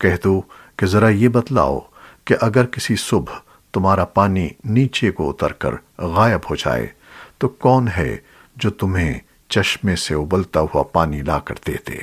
کہہ دو کہ ذرا یہ بتلاؤ کہ اگر کسی صبح تمہارا پانی نیچے کو اتر کر غائب ہو جائے، تو کون ہے جو تمہیں چشمے سے ابلتا ہوا پانی لا کر دیتے؟